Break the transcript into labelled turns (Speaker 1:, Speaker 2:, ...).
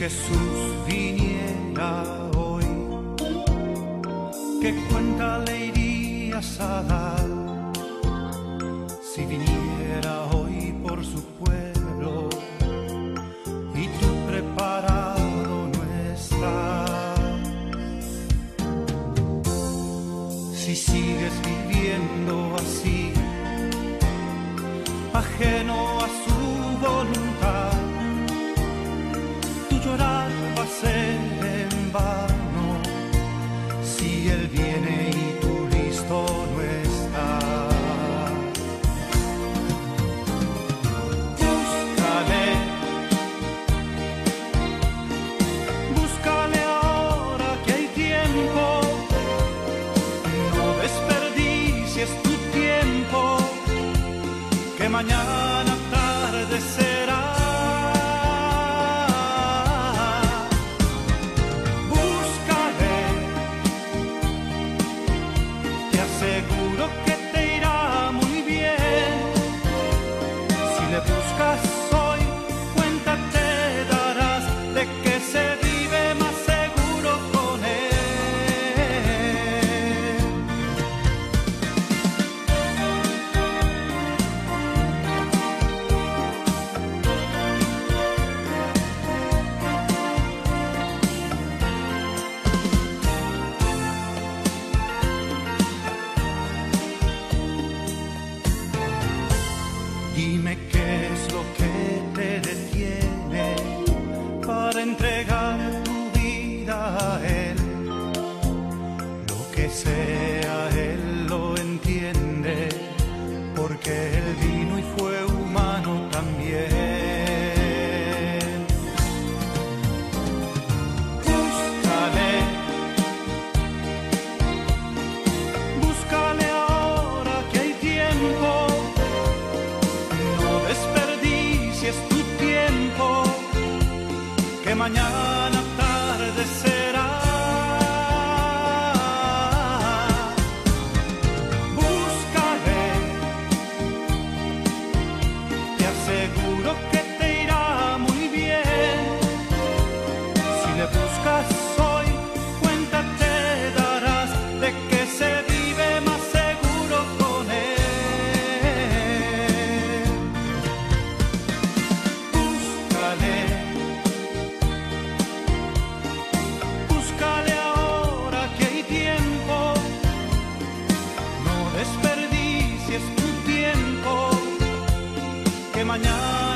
Speaker 1: Jesús viniera hoy, ¿qué cuenta le irías a dar? Si viniera hoy por su pueblo y tú preparado no estás. Si sigues viviendo así, ajeno a su voluntad, mañana tarde será. Búscale, te aseguro que te irá muy bien. Si le buscas entregar tu vida a Él. Lo que sea, mañana tarde será. Búscale, te aseguro que te irá muy bien. Si le buscas hoy, cuenta te darás de que se vive más seguro con él. Búscale mañana.